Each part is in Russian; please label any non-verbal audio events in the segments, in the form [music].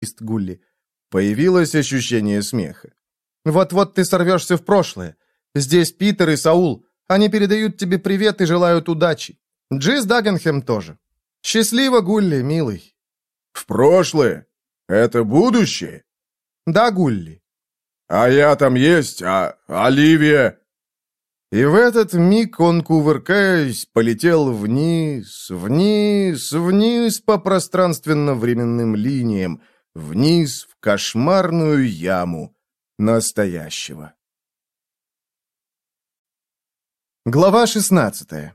лист Гулли. Появилось ощущение смеха. «Вот-вот ты сорвешься в прошлое. Здесь Питер и Саул. Они передают тебе привет и желают удачи. Джиз Дагенхэм тоже. Счастливо, Гулли, милый». «В прошлое? Это будущее?» «Да, Гулли». «А я там есть, а Оливия?» И в этот миг он, кувыркаясь, полетел вниз, вниз, вниз по пространственно-временным линиям, вниз в кошмарную яму настоящего. Глава 16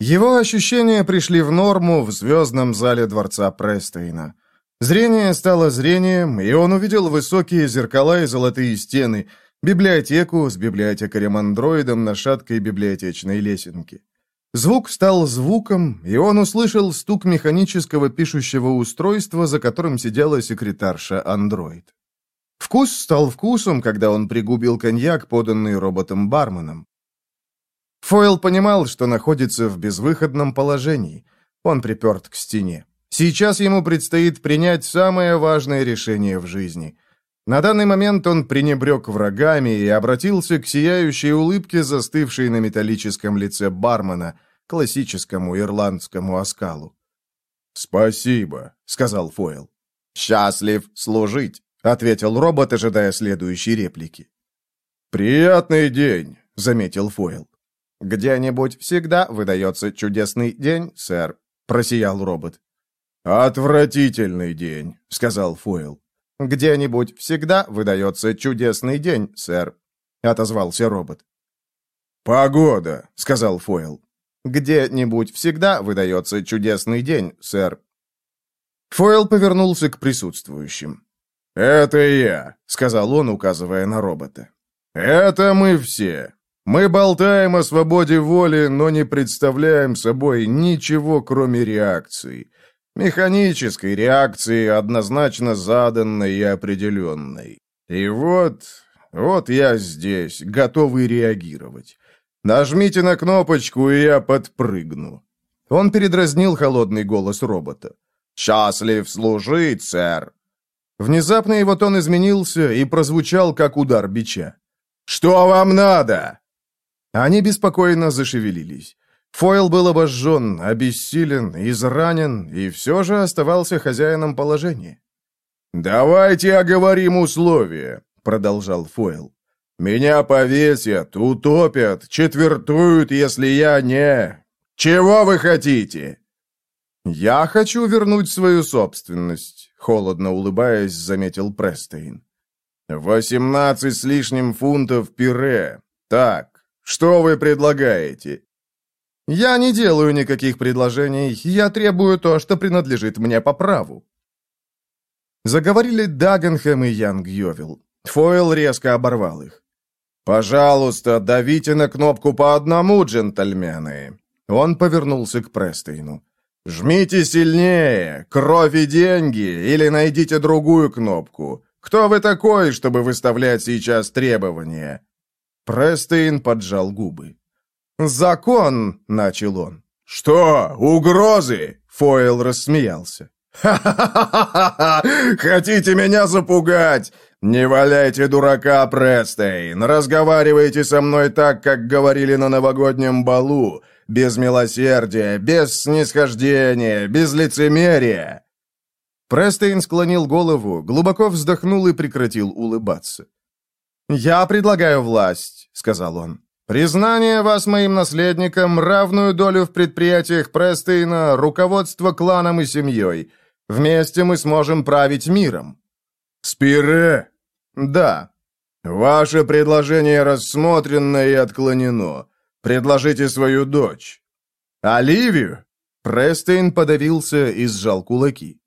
Его ощущения пришли в норму в звездном зале дворца Престейна. Зрение стало зрением, и он увидел высокие зеркала и золотые стены — библиотеку с библиотекарем-андроидом на шаткой библиотечной лесенке. Звук стал звуком, и он услышал стук механического пишущего устройства, за которым сидела секретарша-андроид. Вкус стал вкусом, когда он пригубил коньяк, поданный роботом-барменом. Фойл понимал, что находится в безвыходном положении. Он приперт к стене. Сейчас ему предстоит принять самое важное решение в жизни. На данный момент он пренебрег врагами и обратился к сияющей улыбке, застывшей на металлическом лице бармена, классическому ирландскому оскалу. «Спасибо», — сказал Фойл. «Счастлив служить», — ответил робот, ожидая следующей реплики. «Приятный день», — заметил Фойл. «Где-нибудь всегда выдается чудесный день, сэр», — просиял робот. «Отвратительный день», — сказал Фойл. «Где-нибудь всегда выдается чудесный день, сэр», — отозвался робот. «Погода», — сказал Фойл. «Где-нибудь всегда выдается чудесный день, сэр». Фойл повернулся к присутствующим. «Это я», — сказал он, указывая на робота. «Это мы все. Мы болтаем о свободе воли, но не представляем собой ничего, кроме реакции механической реакции, однозначно заданной и определенной. И вот, вот я здесь, готовый реагировать. Нажмите на кнопочку, и я подпрыгну». Он передразнил холодный голос робота. «Счастлив служить, сэр!» Внезапно его тон изменился и прозвучал, как удар бича. «Что вам надо?» Они беспокойно зашевелились. Фойл был обожжен, обессилен, изранен и все же оставался хозяином положения. «Давайте оговорим условия», — продолжал Фойл. «Меня повесят, утопят, четвертуют, если я не... Чего вы хотите?» «Я хочу вернуть свою собственность», — холодно улыбаясь, заметил Престейн. «Восемнадцать с лишним фунтов пюре. Так, что вы предлагаете?» «Я не делаю никаких предложений, я требую то, что принадлежит мне по праву». Заговорили Дагенхэм и Янг Йовил. Фойл резко оборвал их. «Пожалуйста, давите на кнопку по одному, джентльмены». Он повернулся к Престейну. «Жмите сильнее! Кровь и деньги! Или найдите другую кнопку! Кто вы такой, чтобы выставлять сейчас требования?» Престейн поджал губы. «Закон!» — начал он. «Что? Угрозы?» — Фойл рассмеялся. «Ха-ха-ха! Хотите меня запугать? Не валяйте дурака, Престейн! Разговаривайте со мной так, как говорили на новогоднем балу, без милосердия, без снисхождения, без лицемерия!» Престейн склонил голову, глубоко вздохнул и прекратил улыбаться. «Я предлагаю власть», — сказал он. Признание вас моим наследником, равную долю в предприятиях Престейна, руководство кланом и семьей. Вместе мы сможем править миром». «С Пире?» «Да». «Ваше предложение рассмотрено и отклонено. Предложите свою дочь». «Оливию?» Престейн подавился и сжал кулаки.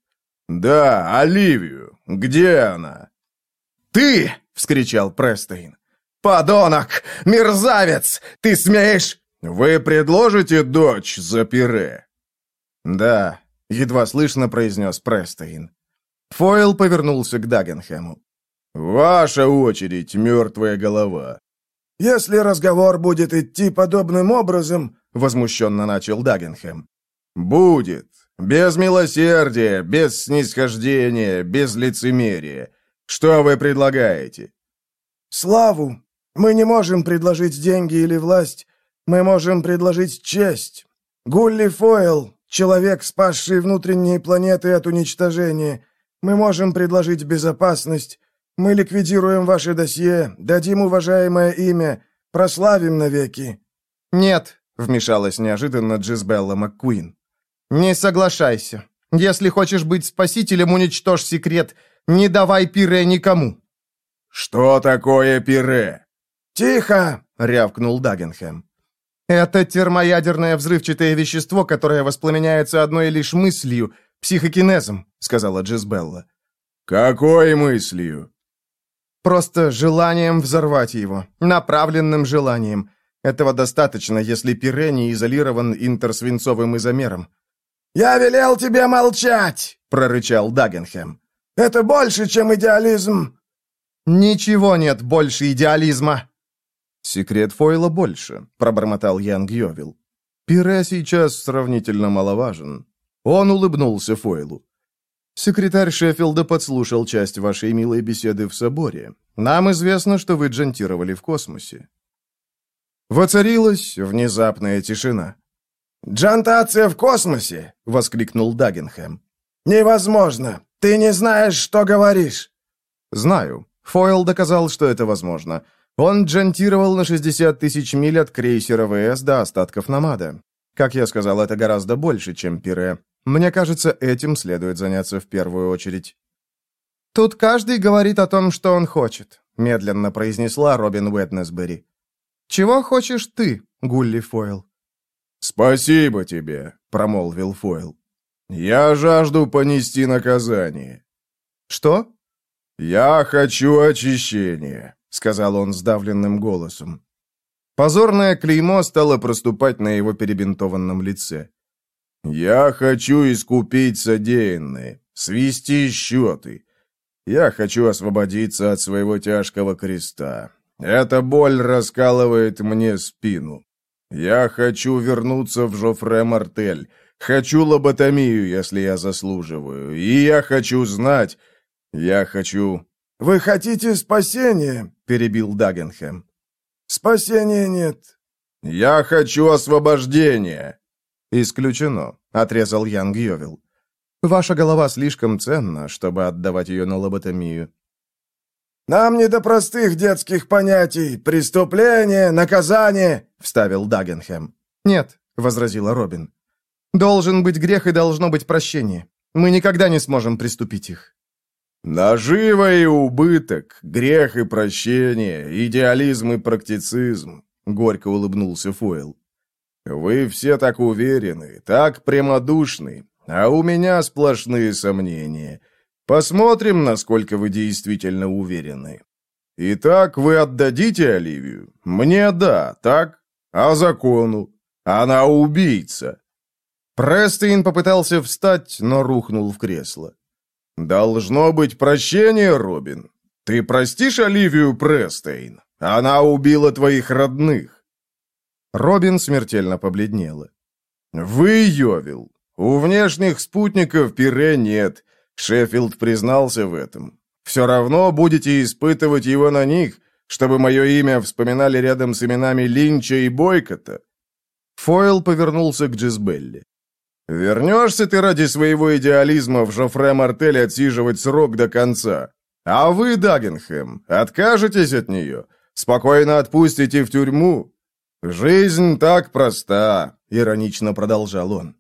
«Да, Оливию. Где она?» «Ты!» — вскричал Престейн. «Подонок! Мерзавец! Ты смеешь...» «Вы предложите дочь за пире?» «Да», — едва слышно произнес Престейн. Фойл повернулся к Дагенхэму. «Ваша очередь, мертвая голова». «Если разговор будет идти подобным образом...» — возмущенно начал Дагенхэм. «Будет. Без милосердия, без снисхождения, без лицемерия. Что вы предлагаете?» «Славу. Мы не можем предложить деньги или власть. Мы можем предложить честь. Гулли Фойл, человек, спасший внутренние планеты от уничтожения. Мы можем предложить безопасность. Мы ликвидируем ваше досье, дадим уважаемое имя, прославим навеки». «Нет», — вмешалась неожиданно Джизбелла МакКуин. «Не соглашайся. Если хочешь быть спасителем, уничтожь секрет. Не давай пире никому». «Что такое пире?» «Тихо!» — рявкнул Дагенхэм. «Это термоядерное взрывчатое вещество, которое воспламеняется одной лишь мыслью, психокинезом», — сказала Джизбелла. «Какой мыслью?» «Просто желанием взорвать его, направленным желанием. Этого достаточно, если пире не изолирован интерсвинцовым изомером». «Я велел тебе молчать!» — прорычал Дагенхэм. «Это больше, чем идеализм!» «Ничего нет больше идеализма!» «Секрет Фойла больше», — пробормотал Ян Гьовил. «Пире сейчас сравнительно маловажен». Он улыбнулся Фойлу. «Секретарь Шеффилда подслушал часть вашей милой беседы в соборе. Нам известно, что вы джентировали в космосе». Воцарилась внезапная тишина. «Джантация в космосе!» — воскликнул Дагенхэм. «Невозможно! Ты не знаешь, что говоришь!» «Знаю. Фойл доказал, что это возможно. Он джентировал на 60 тысяч миль от крейсера ВС до остатков Намада. Как я сказал, это гораздо больше, чем пире. Мне кажется, этим следует заняться в первую очередь. «Тут каждый говорит о том, что он хочет», — медленно произнесла Робин Уэтнесбери. «Чего хочешь ты, Гулли Фойл?» «Спасибо тебе», — промолвил Фойл. «Я жажду понести наказание». «Что?» «Я хочу очищения», — сказал он сдавленным голосом. Позорное клеймо стало проступать на его перебинтованном лице. «Я хочу искупить содеянное, свести счеты. Я хочу освободиться от своего тяжкого креста. Эта боль раскалывает мне спину. Я хочу вернуться в Жофре Мартель. Хочу лоботомию, если я заслуживаю. И я хочу знать... Я хочу «Вы хотите спасения?» — перебил Дагенхэм. «Спасения нет». «Я хочу освобождения!» «Исключено», — отрезал Ян Гьовил. «Ваша голова слишком ценна, чтобы отдавать ее на лоботомию». «Нам не до простых детских понятий. Преступление, наказание», — вставил Дагенхэм. «Нет», — возразила Робин. «Должен быть грех и должно быть прощение. Мы никогда не сможем приступить их». Нажива и убыток, грех и прощение, идеализм и практицизм, горько улыбнулся Фойл. Вы все так уверены, так прямодушны, а у меня сплошные сомнения. Посмотрим, насколько вы действительно уверены. Итак, вы отдадите Оливию? Мне да, так? А закону? Она убийца. Престейн попытался встать, но рухнул в кресло. «Должно быть прощение, Робин. Ты простишь Оливию Престейн? Она убила твоих родных». Робин смертельно побледнела. «Вы, Йовил, у внешних спутников пире нет. Шеффилд признался в этом. Все равно будете испытывать его на них, чтобы мое имя вспоминали рядом с именами Линча и Бойкота». Фойл повернулся к Джизбелли. Вернешься ты ради своего идеализма в Жофре Мартель отсиживать срок до конца. А вы, Дагенхэм, откажетесь от нее? Спокойно отпустите в тюрьму? Жизнь так проста, иронично продолжал он.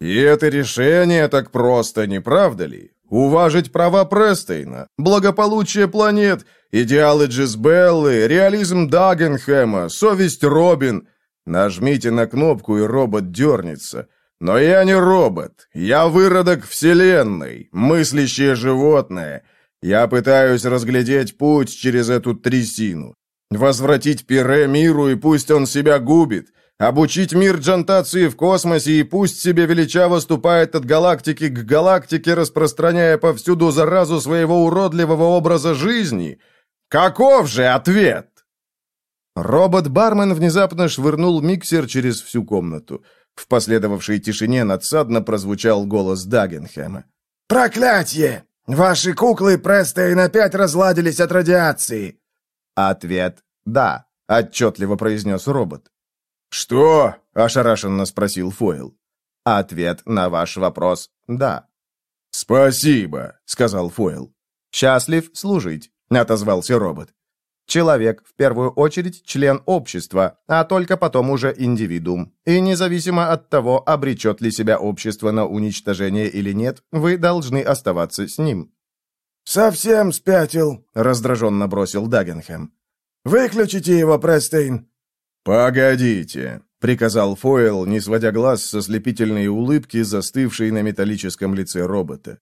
И это решение так просто, не правда ли? Уважить права Престейна, благополучие планет, идеалы Джизбеллы, реализм Дагенхэма, совесть Робин. Нажмите на кнопку, и робот дернется – но я не робот. Я выродок Вселенной, мыслящее животное. Я пытаюсь разглядеть путь через эту трясину. Возвратить Пире миру, и пусть он себя губит. Обучить мир джантации в космосе, и пусть себе величаво ступает от галактики к галактике, распространяя повсюду заразу своего уродливого образа жизни. Каков же ответ? Робот-бармен внезапно швырнул миксер через всю комнату. В последовавшей тишине надсадно прозвучал голос Дагенхэма. «Проклятье! Ваши куклы Престейн опять разладились от радиации!» Ответ «да», — отчетливо произнес робот. «Что?» — ошарашенно спросил Фойл. Ответ на ваш вопрос «да». «Спасибо», — сказал Фойл. «Счастлив служить», — отозвался робот. Человек, в первую очередь, член общества, а только потом уже индивидуум. И независимо от того, обречет ли себя общество на уничтожение или нет, вы должны оставаться с ним. «Совсем спятил», — раздраженно бросил Дагенхэм. «Выключите его, Престейн». «Погодите», — приказал Фойл, не сводя глаз со слепительной улыбки, застывшей на металлическом лице робота.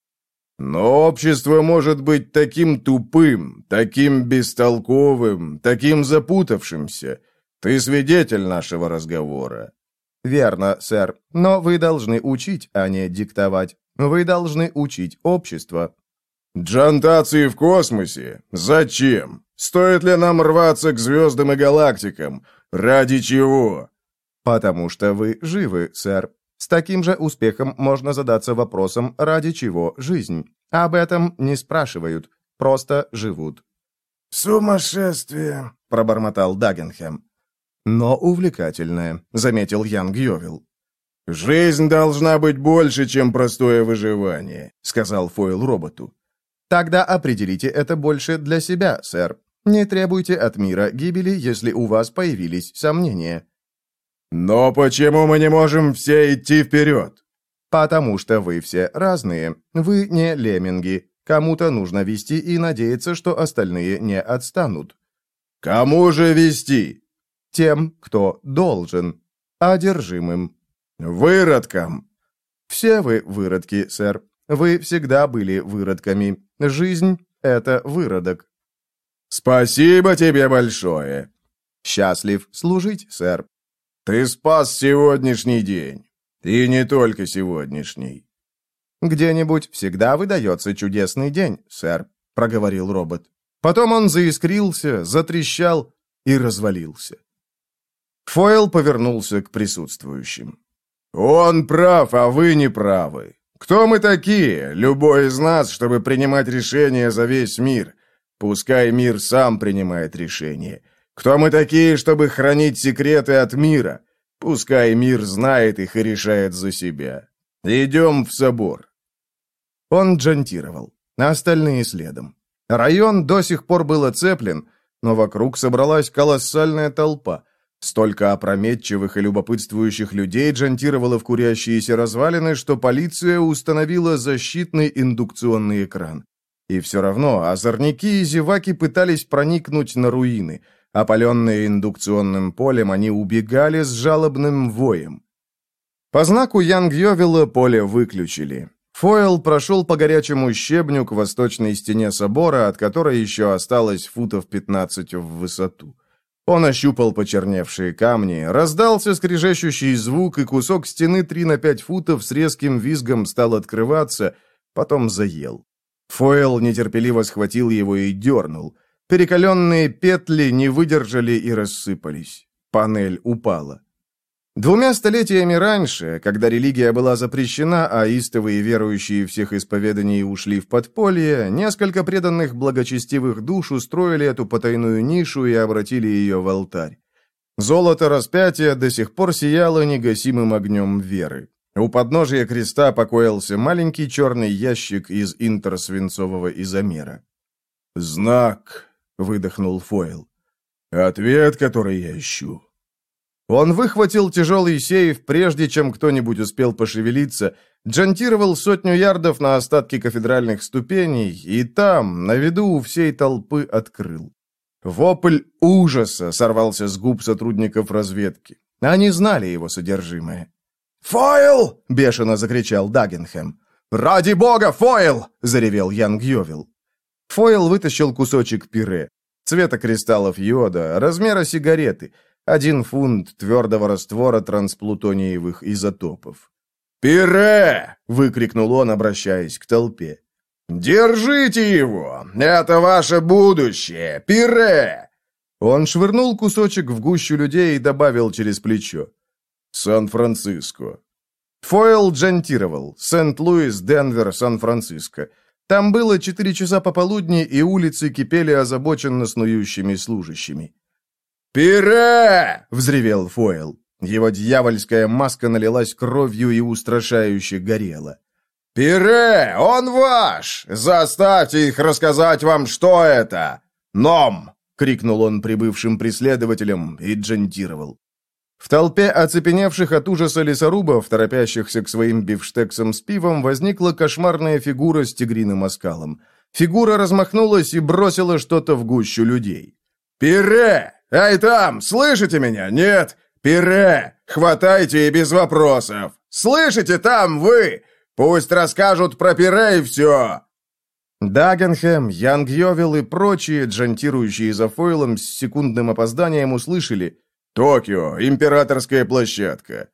Но общество может быть таким тупым, таким бестолковым, таким запутавшимся. Ты свидетель нашего разговора. Верно, сэр. Но вы должны учить, а не диктовать. Вы должны учить общество. Джантации в космосе? Зачем? Стоит ли нам рваться к звездам и галактикам? Ради чего? Потому что вы живы, сэр. С таким же успехом можно задаться вопросом, ради чего жизнь. Об этом не спрашивают, просто живут. «Сумасшествие», — пробормотал Дагенхэм. «Но увлекательное», — заметил Ян Гьовил. «Жизнь должна быть больше, чем простое выживание», — сказал Фойл роботу. «Тогда определите это больше для себя, сэр. Не требуйте от мира гибели, если у вас появились сомнения. «Но почему мы не можем все идти вперед?» «Потому что вы все разные. Вы не лемминги. Кому-то нужно вести и надеяться, что остальные не отстанут». «Кому же вести?» «Тем, кто должен. Одержимым». «Выродкам». «Все вы выродки, сэр. Вы всегда были выродками. Жизнь — это выродок». «Спасибо тебе большое». «Счастлив служить, сэр». Ты спас сегодняшний день. И не только сегодняшний. Где-нибудь всегда выдается чудесный день, сэр, проговорил робот. Потом он заискрился, затрещал и развалился. Фойл повернулся к присутствующим. «Он прав, а вы не правы. Кто мы такие, любой из нас, чтобы принимать решения за весь мир? Пускай мир сам принимает решения. Кто мы такие, чтобы хранить секреты от мира? Пускай мир знает их и решает за себя. Идем в собор». Он джантировал, остальные следом. Район до сих пор был оцеплен, но вокруг собралась колоссальная толпа. Столько опрометчивых и любопытствующих людей джантировало в курящиеся развалины, что полиция установила защитный индукционный экран. И все равно озорники и зеваки пытались проникнуть на руины – Опаленные индукционным полем, они убегали с жалобным воем. По знаку Янг-Йовела поле выключили. Фойл прошел по горячему щебню к восточной стене собора, от которой еще осталось футов 15 в высоту. Он ощупал почерневшие камни, раздался скрежещущий звук, и кусок стены 3 на 5 футов с резким визгом стал открываться, потом заел. Фойл нетерпеливо схватил его и дернул. Перекаленные петли не выдержали и рассыпались. Панель упала. Двумя столетиями раньше, когда религия была запрещена, а истовые верующие всех исповеданий ушли в подполье, несколько преданных благочестивых душ устроили эту потайную нишу и обратили ее в алтарь. Золото распятия до сих пор сияло негасимым огнем веры. У подножия креста покоился маленький черный ящик из интерсвинцового изомера. «Знак», выдохнул Фойл. «Ответ, который я ищу». Он выхватил тяжелый сейф, прежде чем кто-нибудь успел пошевелиться, джантировал сотню ярдов на остатки кафедральных ступеней и там, на виду у всей толпы, открыл. Вопль ужаса сорвался с губ сотрудников разведки. Они знали его содержимое. «Фойл!» — бешено закричал Дагенхэм. «Ради бога, Фойл!» — заревел Ян Гьовил. Фойл вытащил кусочек пюре. Цвета кристаллов йода, размера сигареты. Один фунт твердого раствора трансплутониевых изотопов. «Пире!» — выкрикнул он, обращаясь к толпе. «Держите его! Это ваше будущее! Пире!» Он швырнул кусочек в гущу людей и добавил через плечо. Сан-Франциско. Фойл джантировал. Сент-Луис, Денвер, Сан-Франциско. Там было четыре часа пополудни, и улицы кипели озабоченно снующими служащими. «Пире!» — взревел Фойл. Его дьявольская маска налилась кровью и устрашающе горела. «Пире! Он ваш! Заставьте их рассказать вам, что это! Ном!» — крикнул он прибывшим преследователям и джентировал. В толпе оцепеневших от ужаса лесорубов, торопящихся к своим бифштексам с пивом, возникла кошмарная фигура с тигриным оскалом. Фигура размахнулась и бросила что-то в гущу людей. «Пире! Эй, там! Слышите меня? Нет? Пире! Хватайте и без вопросов! Слышите там, вы? Пусть расскажут про пире и все!» Дагенхэм, Янг Йовел и прочие, джантирующие за фойлом с секундным опозданием, услышали «Токио, императорская площадка».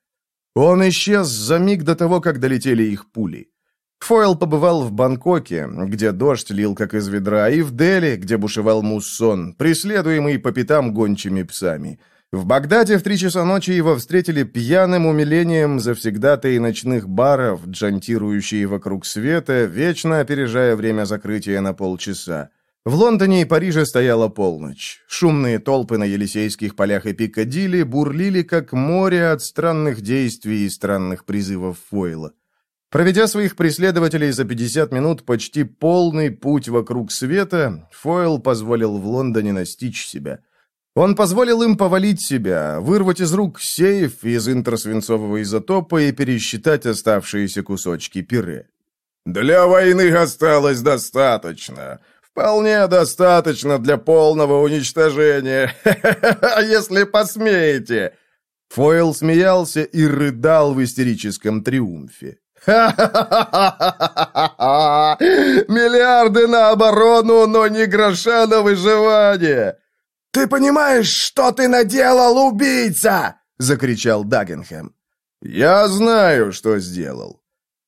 Он исчез за миг до того, как долетели их пули. Фойл побывал в Бангкоке, где дождь лил как из ведра, и в Дели, где бушевал муссон, преследуемый по пятам гончими псами – в Багдаде в три часа ночи его встретили пьяным умилением завсегдатые ночных баров, джантирующие вокруг света, вечно опережая время закрытия на полчаса. В Лондоне и Париже стояла полночь. Шумные толпы на Елисейских полях и Пикадилли бурлили, как море от странных действий и странных призывов Фойла. Проведя своих преследователей за 50 минут почти полный путь вокруг света, Фойл позволил в Лондоне настичь себя – он позволил им повалить себя, вырвать из рук сейф из интросвинцового изотопа и пересчитать оставшиеся кусочки пюре. «Для войны осталось достаточно. Вполне достаточно для полного уничтожения. [laughs] Если посмеете!» Фойл смеялся и рыдал в истерическом триумфе. [laughs] Миллиарды на оборону, но не гроша на выживание! «Ты понимаешь, что ты наделал, убийца?» — закричал Дагенхэм. «Я знаю, что сделал».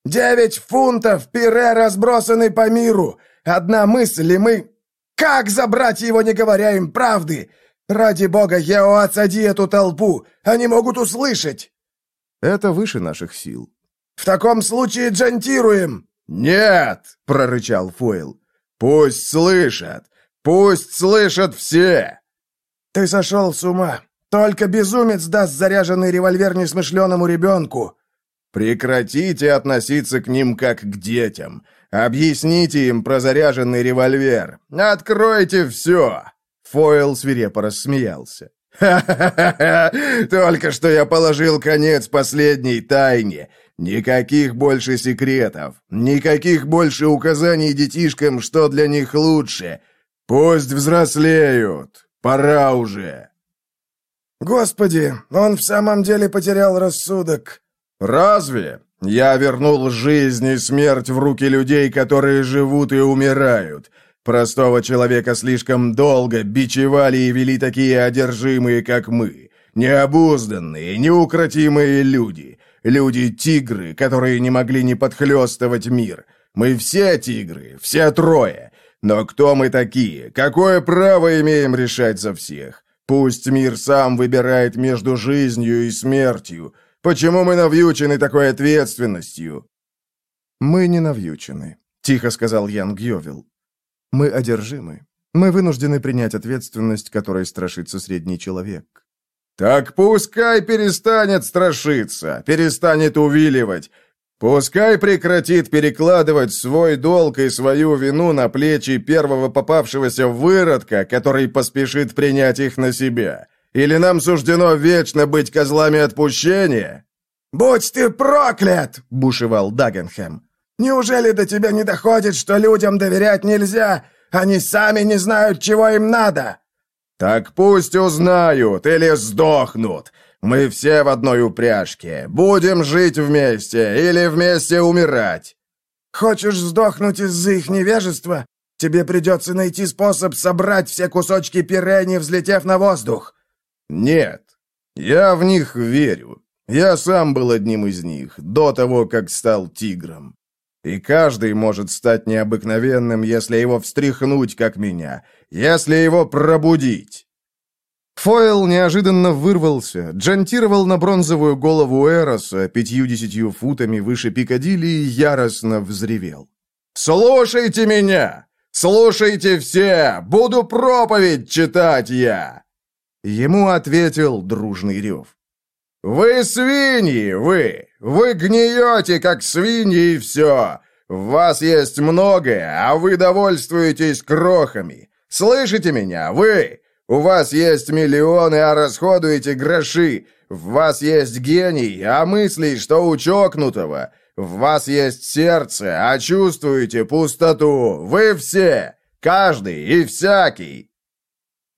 «Девять фунтов пире разбросаны по миру. Одна мысль, и мы... Как забрать его, не говоря им правды? Ради бога, Ео, отсади эту толпу. Они могут услышать». «Это выше наших сил». «В таком случае джантируем». «Нет!» — прорычал Фойл. «Пусть слышат! Пусть слышат все!» «Ты сошел с ума! Только безумец даст заряженный револьвер несмышленому ребенку!» «Прекратите относиться к ним как к детям! Объясните им про заряженный револьвер! Откройте все!» Фойл свирепо рассмеялся. «Ха-ха-ха! [laughs] Только что я положил конец последней тайне! Никаких больше секретов! Никаких больше указаний детишкам, что для них лучше! Пусть взрослеют! Пора уже!» «Господи, он в самом деле потерял рассудок!» «Разве? Я вернул жизнь и смерть в руки людей, которые живут и умирают. Простого человека слишком долго бичевали и вели такие одержимые, как мы. Необузданные, неукротимые люди. Люди-тигры, которые не могли не подхлестывать мир. Мы все тигры, все трое. Но кто мы такие? Какое право имеем решать за всех? Пусть мир сам выбирает между жизнью и смертью. Почему мы навьючены такой ответственностью?» «Мы не навьючены», — тихо сказал Ян Гьовил. «Мы одержимы. Мы вынуждены принять ответственность, которой страшится средний человек». «Так пускай перестанет страшиться, перестанет увиливать. Пускай прекратит перекладывать свой долг и свою вину на плечи первого попавшегося выродка, который поспешит принять их на себя. Или нам суждено вечно быть козлами отпущения?» «Будь ты проклят!» — бушевал Дагенхэм. «Неужели до тебя не доходит, что людям доверять нельзя? Они сами не знают, чего им надо!» «Так пусть узнают или сдохнут. Мы все в одной упряжке. Будем жить вместе или вместе умирать». «Хочешь сдохнуть из-за их невежества? Тебе придется найти способ собрать все кусочки пюре, не взлетев на воздух». «Нет, я в них верю. Я сам был одним из них, до того, как стал тигром. И каждый может стать необыкновенным, если его встряхнуть, как меня, если его пробудить». Фойл неожиданно вырвался, джантировал на бронзовую голову Эроса пятью-десятью футами выше Пикадилли и яростно взревел. «Слушайте меня! Слушайте все! Буду проповедь читать я!» Ему ответил дружный рев. «Вы свиньи, вы! Вы гниете, как свиньи, и все! В вас есть многое, а вы довольствуетесь крохами! Слышите меня, вы? У вас есть миллионы, а расходуете гроши. В вас есть гений, а мыслей, что у чокнутого. В вас есть сердце, а чувствуете пустоту. Вы все, каждый и всякий.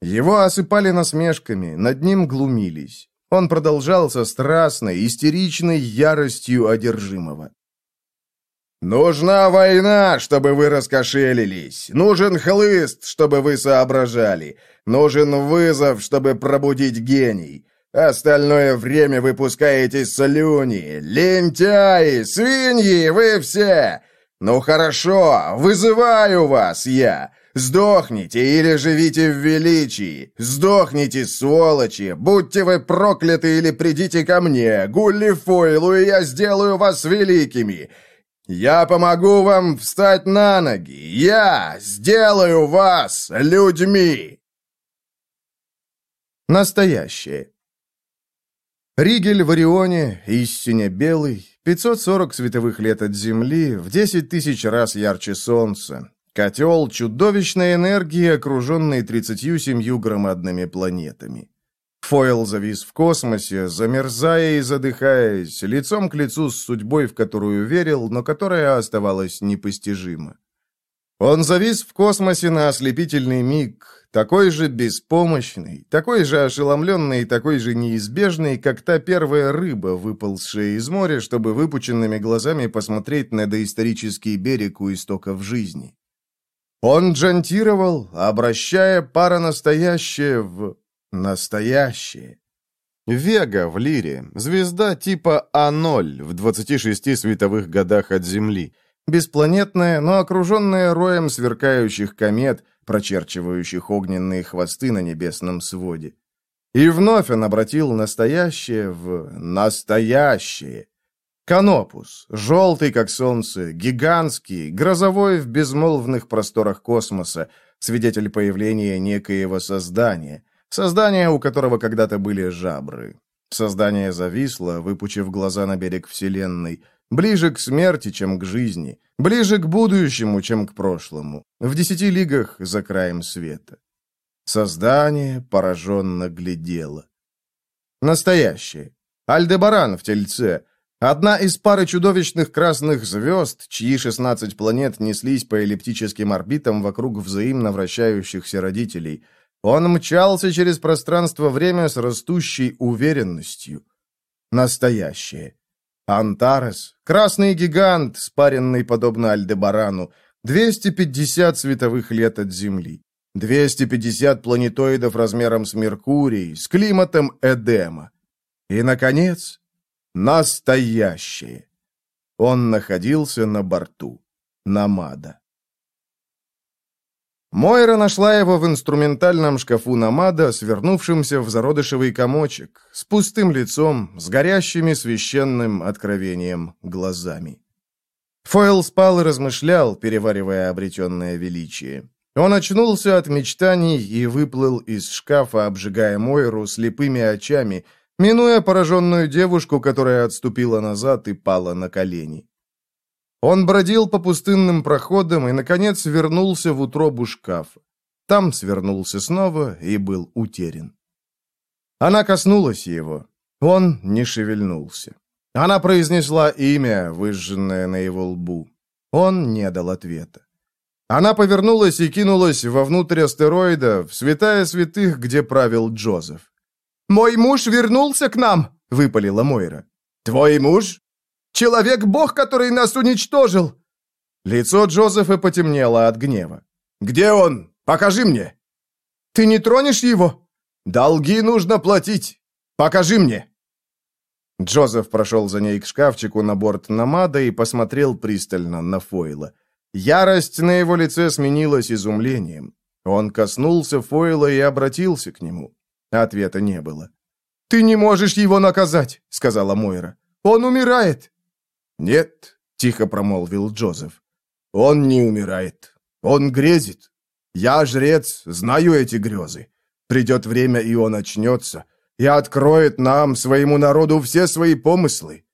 Его осыпали насмешками, над ним глумились. Он продолжал со страстной, истеричной яростью одержимого. «Нужна война, чтобы вы раскошелились. Нужен хлыст, чтобы вы соображали. Нужен вызов, чтобы пробудить гений. Остальное время вы пускаете слюни. Лентяи, свиньи, вы все. Ну хорошо, вызываю вас я. Сдохните или живите в величии. Сдохните, сволочи. Будьте вы прокляты или придите ко мне, Гулли Фойлу, и я сделаю вас великими. Я помогу вам встать на ноги! Я сделаю вас людьми!» Настоящее. Ригель в Орионе, истинно белый, 540 световых лет от Земли, в 10 тысяч раз ярче Солнца. Котел чудовищной энергии, окруженный 37 громадными планетами. Фойл завис в космосе, замерзая и задыхаясь, лицом к лицу с судьбой, в которую верил, но которая оставалась непостижима. Он завис в космосе на ослепительный миг, такой же беспомощный, такой же ошеломленный, такой же неизбежный, как та первая рыба, выползшая из моря, чтобы выпученными глазами посмотреть на доисторический берег у истоков жизни. Он джантировал, обращая паронастоящее в Настоящее. Вега в Лире, звезда типа А0 в 26 световых годах от Земли, беспланетная, но окруженная роем сверкающих комет, прочерчивающих огненные хвосты на небесном своде. И вновь он обратил настоящее в настоящее. Канопус, желтый как солнце, гигантский, грозовой в безмолвных просторах космоса, свидетель появления некоего создания, Создание, у которого когда-то были жабры. Создание зависло, выпучив глаза на берег Вселенной, ближе к смерти, чем к жизни, ближе к будущему, чем к прошлому, в десяти лигах за краем света. Создание пораженно глядело. Настоящее. Альдебаран в тельце. Одна из пары чудовищных красных звезд, чьи 16 планет неслись по эллиптическим орбитам вокруг взаимно вращающихся родителей – он мчался через пространство-время с растущей уверенностью. Настоящее. Антарес, красный гигант, спаренный подобно Альдебарану, 250 световых лет от Земли. 250 планетоидов размером с Меркурий, с климатом Эдема. И, наконец, настоящее. Он находился на борту Намада. Мойра нашла его в инструментальном шкафу Намада, свернувшемся в зародышевый комочек, с пустым лицом, с горящими священным откровением глазами. Фойл спал и размышлял, переваривая обретенное величие. Он очнулся от мечтаний и выплыл из шкафа, обжигая Мойру слепыми очами, минуя пораженную девушку, которая отступила назад и пала на колени. Он бродил по пустынным проходам и, наконец, вернулся в утробу шкафа. Там свернулся снова и был утерян. Она коснулась его. Он не шевельнулся. Она произнесла имя, выжженное на его лбу. Он не дал ответа. Она повернулась и кинулась вовнутрь астероида, в святая святых, где правил Джозеф. «Мой муж вернулся к нам!» — выпалила Мойра. «Твой муж?» Человек-бог, который нас уничтожил!» Лицо Джозефа потемнело от гнева. «Где он? Покажи мне!» «Ты не тронешь его?» «Долги нужно платить! Покажи мне!» Джозеф прошел за ней к шкафчику на борт Намада и посмотрел пристально на Фойла. Ярость на его лице сменилась изумлением. Он коснулся Фойла и обратился к нему. Ответа не было. «Ты не можешь его наказать», — сказала Мойра. «Он умирает». «Нет», — тихо промолвил Джозеф. «Он не умирает. Он грезит. Я жрец, знаю эти грезы. Придет время, и он очнется, и откроет нам, своему народу, все свои помыслы».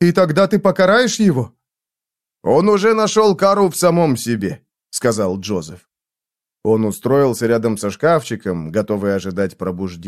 «И тогда ты покараешь его?» «Он уже нашел кару в самом себе», — сказал Джозеф. Он устроился рядом со шкафчиком, готовый ожидать пробуждения.